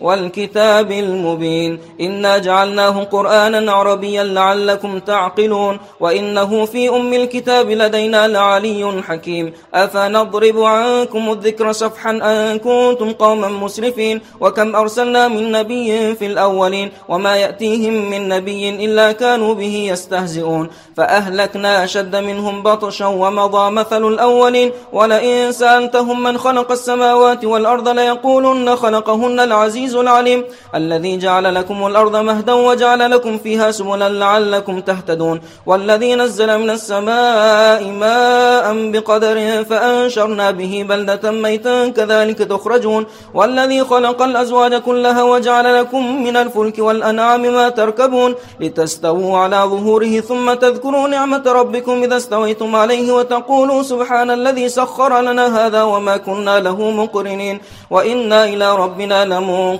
والكتاب المبين. إنا جعلناه قرآنا عربيا لعلكم تعقلون. وإنه في أم الكتاب لدينا لعلي حكيم. أفنضرب عنكم الذكر صفحا أن كنتم قوما مسرفين. وكم أرسلنا من نبي في الأولين. وما يأتيهم من نبي إلا كانوا به يستهزئون. فأهلكنا أشد منهم بطشا ومضى مثل الأولين. ولئن سألتهم من خلق السماوات والأرض ليقولن خلقهن العزيز العزيز العليم الذي جعل لكم الأرض مهدا وجعل لكم فيها سبلا لعلكم تهتدون والذي نزل من السماء ماء بقدر فأنشرنا به بلدة ميتا كذلك تخرجون والذي خلق الأزواج كلها وجعل لكم من الفلك والأنعام ما تركبون لتستووا على ظهوره ثم تذكروا نعمة ربكم إذا استويتم عليه وتقولوا سبحان الذي سخر لنا هذا وما كنا له مقرنين وإنا إلى ربنا لمنقلون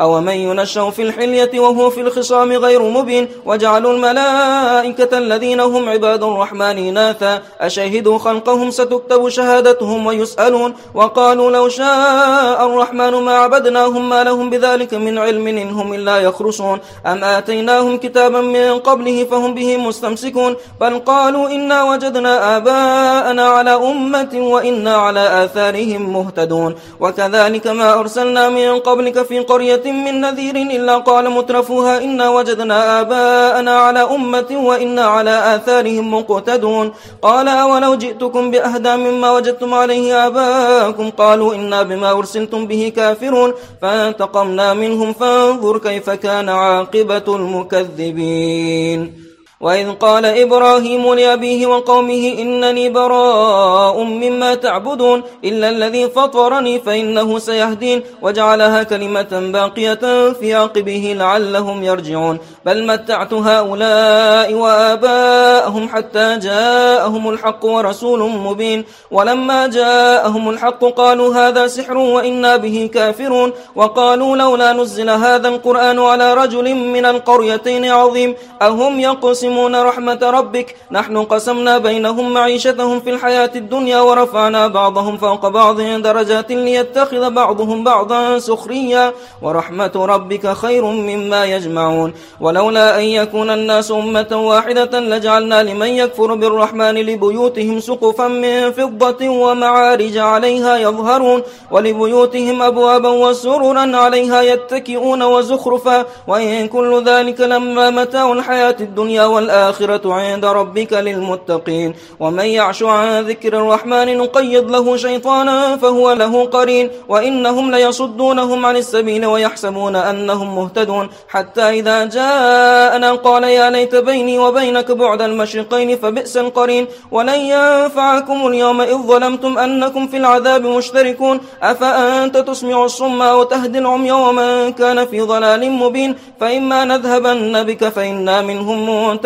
أو من ينشأ في الحلية وهو في الخصام غير مبين وجعلوا الملائكة الذين هم عباد الرحمن إناثا أشهدوا خلقهم ستكتب شهادتهم ويسألون وقالوا لو شاء الرحمن ما عبدناهم ما لهم بذلك من علم إنهم إلا يخرصون أم آتيناهم كتابا من قبله فهم به مستمسكون بل قالوا إنا وجدنا آباءنا على أمة وإنا على آثارهم مهتدون وكذلك ما أرسلنا من قبلك في قرية من نذير إلا قال مترفوها إنا وجدنا آباءنا على أمة وإنا على آثارهم مقتدون. قال أولو جئتكم بأهدى مما وجدتم عليه آباءكم؟ قالوا إنا بما أرسلتم به كافرون. فانتقمنا منهم فانظر كيف كان عاقبة المكذبين. وإذ قال إبراهيم لأبيه وقومه إنني براء مما تعبدون إلا الذي فطرني فإنه سيهدين وجعلها كلمة باقية في عقبه لعلهم يرجعون. بل متعت هؤلاء وآباءهم حتى جاءهم الحق ورسول مبين. ولما جاءهم الحق قالوا هذا سحر وإنا به كافرون. وقالوا لولا نزل هذا القرآن على رجل من القريتين عظيم. أهم يقسم يقسمون رحمة ربك. نحن قسمنا بينهم معيشتهم في الحياة الدنيا ورفعنا بعضهم فوق بعض درجات ليتخذ بعضهم بعضا سخريا. ورحمة ربك خير مما يجمعون. ولولا أن يكون الناس أمة واحدة لجعلنا لمن يكفر بالرحمن لبيوتهم سقفا من فضة ومعارج عليها يظهرون. ولبيوتهم أبوابا وسررا عليها يتكئون وزخرفا. وإن كل ذلك لما متاع الحياة الدنيا والآخرة عند ربك للمتقين. ومن يعش عن ذكر الرحمن نقيض له شيطانا فهو له قرين. وإنهم ليصدونهم عن السبيل ويحسبون أنهم مهتدون. حتى إذا جاءنا قال يا ليت بيني وبينك بعد المشرقين فبئس القرين. ولن ينفعكم اليوم إذ ظلمتم أنكم في العذاب مشتركون. أفأنت تسمع الصم وتهدي العمي ومن كان في ضلال مبين؟ فإما نذهبن بك فإنا منهم منتقون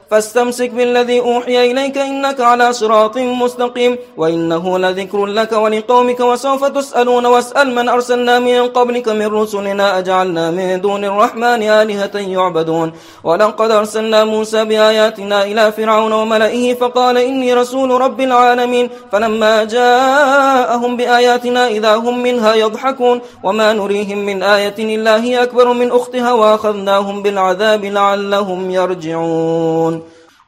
فاستمسك بالذي أوحي إليك إنك على صراط مستقيم وإنه لذكر لك ولقومك وسوف تسألون واسأل من أرسلنا من قبلك من رسلنا أجعلنا من دون الرحمن آلهة يعبدون ولقد أرسلنا موسى بآياتنا إلى فرعون وملئه فقال إني رسول رب العالمين فلما جاءهم بآياتنا إذا هم منها يضحكون وما نريهم من آية إلا هي أكبر من أختها وأخذناهم بالعذاب لعلهم يرجعون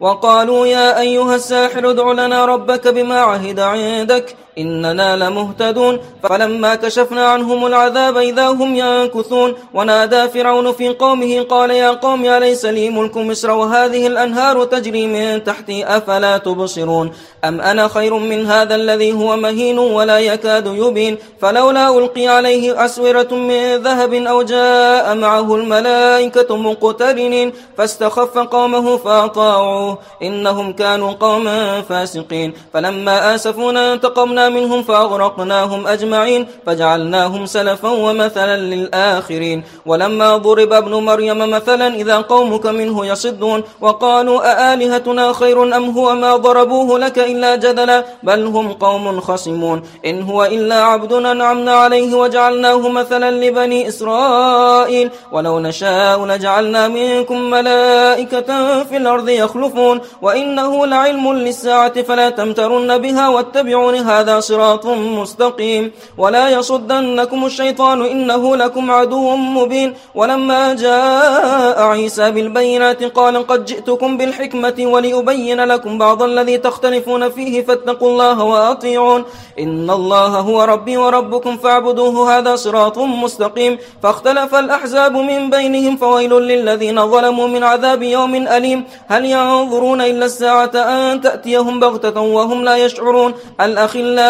وقالوا يا أيها الساحر ادع لنا ربك بما عهد عندك إننا لمهتدون. فلما كشفنا عنهم العذاب إذا هم ينكثون. ونادى فرعون في قومه قال يا قوم أليس لي ملك مصر وهذه الأنهار تجري من تحتي أفلا تبصرون. أم أنا خير من هذا الذي هو مهين ولا يكاد يبين. فلولا ألقي عليه أسورة من ذهب أو جاء معه الملائكة مقترنين. فاستخف قومه فأطاعوه. إنهم كانوا قوما فاسقين. فلما آسفونا انتقمنا منهم فأغرقناهم أجمعين فجعلناهم سلفا ومثلا للآخرين. ولما ضرب ابن مريم مثلا إذا قومك منه يصدون وقالوا أآلهتنا خير أم هو ما ضربوه لك إلا جدلا؟ بل هم قوم خصمون. إن هو إلا عبدنا نعمنا عليه وجعلناه مثلا لبني إسرائيل. ولو نشاء لجعلنا منكم ملائكة في الأرض يخلفون. وإنه لعلم للساعة فلا تمترن بها واتبعون هذا صراط مستقيم. ولا يصدنكم الشيطان إنه لكم عدو مبين. ولما جاء عيسى بالبينات قال قد جئتكم بالحكمة ولأبين لكم بعض الذي تختلفون فيه فاتقوا الله وأطيعون. إن الله هو ربي وربكم فاعبدوه هذا صراط مستقيم. فاختلف الأحزاب من بينهم فويل للذين ظلموا من عذاب يوم أليم. هل ينظرون إلا الساعة أن تأتيهم بغتة وهم لا يشعرون؟ الأخلاء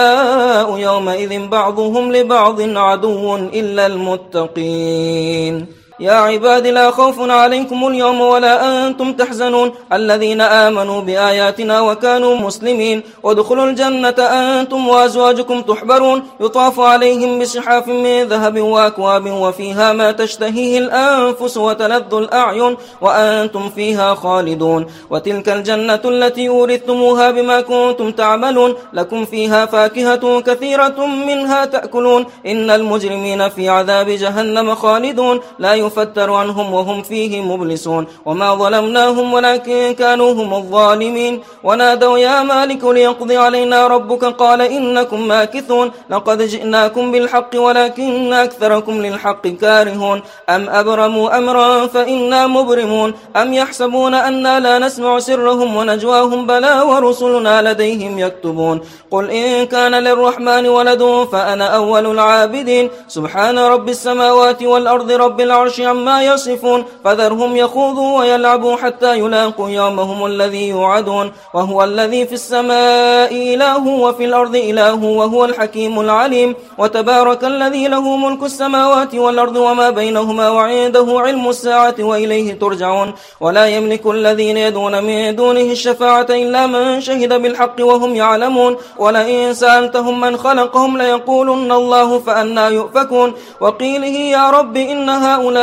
يومئذ بعضهم لبعض عدو إلا المتقين. يا عباد لا خوف عليكم اليوم ولا أنتم تحزنون. الذين آمنوا بآياتنا وكانوا مسلمين. وادخلوا الجنة أنتم وأزواجكم تحبرون. يطاف عليهم بصحاف من ذهب وأكواب وفيها ما تشتهيه الأنفس وتلذ الأعين وأنتم فيها خالدون. وتلك الجنة التي أورثتموها بما كنتم تعملون. لكم فيها فاكهة كثيرة منها تأكلون. إن المجرمين في عذاب جهنم خالدون. لا يفتر عنهم وهم فيه مبلسون. وما ظلمناهم ولكن كانوا هم الظالمين. ونادوا يا مالك ليقضي علينا ربك. قال إنكم ماكثون. لقد جئناكم بالحق ولكن أكثركم للحق كارهون. أم أبرموا أمرا فإنا مبرمون. أم يحسبون أنا لا نسمع سرهم ونجواهم. بلا ورسلنا لديهم يكتبون. قل إن كان للرحمن ولد فأنا أول العابدين. سبحان رب السماوات والأرض رب العرش العرش عما يصفون فذرهم يخوضوا ويلعبوا حتى يلاقوا يومهم الذي يوعدون. وهو الذي في السماء إله وفي الأرض إله وهو الحكيم العليم. وتبارك الذي له ملك السماوات والأرض وما بينهما وعنده علم الساعة وإليه ترجعون. ولا يملك الذين يدون من دونه الشفاعة إلا من شهد بالحق وهم يعلمون. ولئن سألتهم من خلقهم ليقولن الله فأنا يؤفكون. وقيله يا رب إن هؤلاء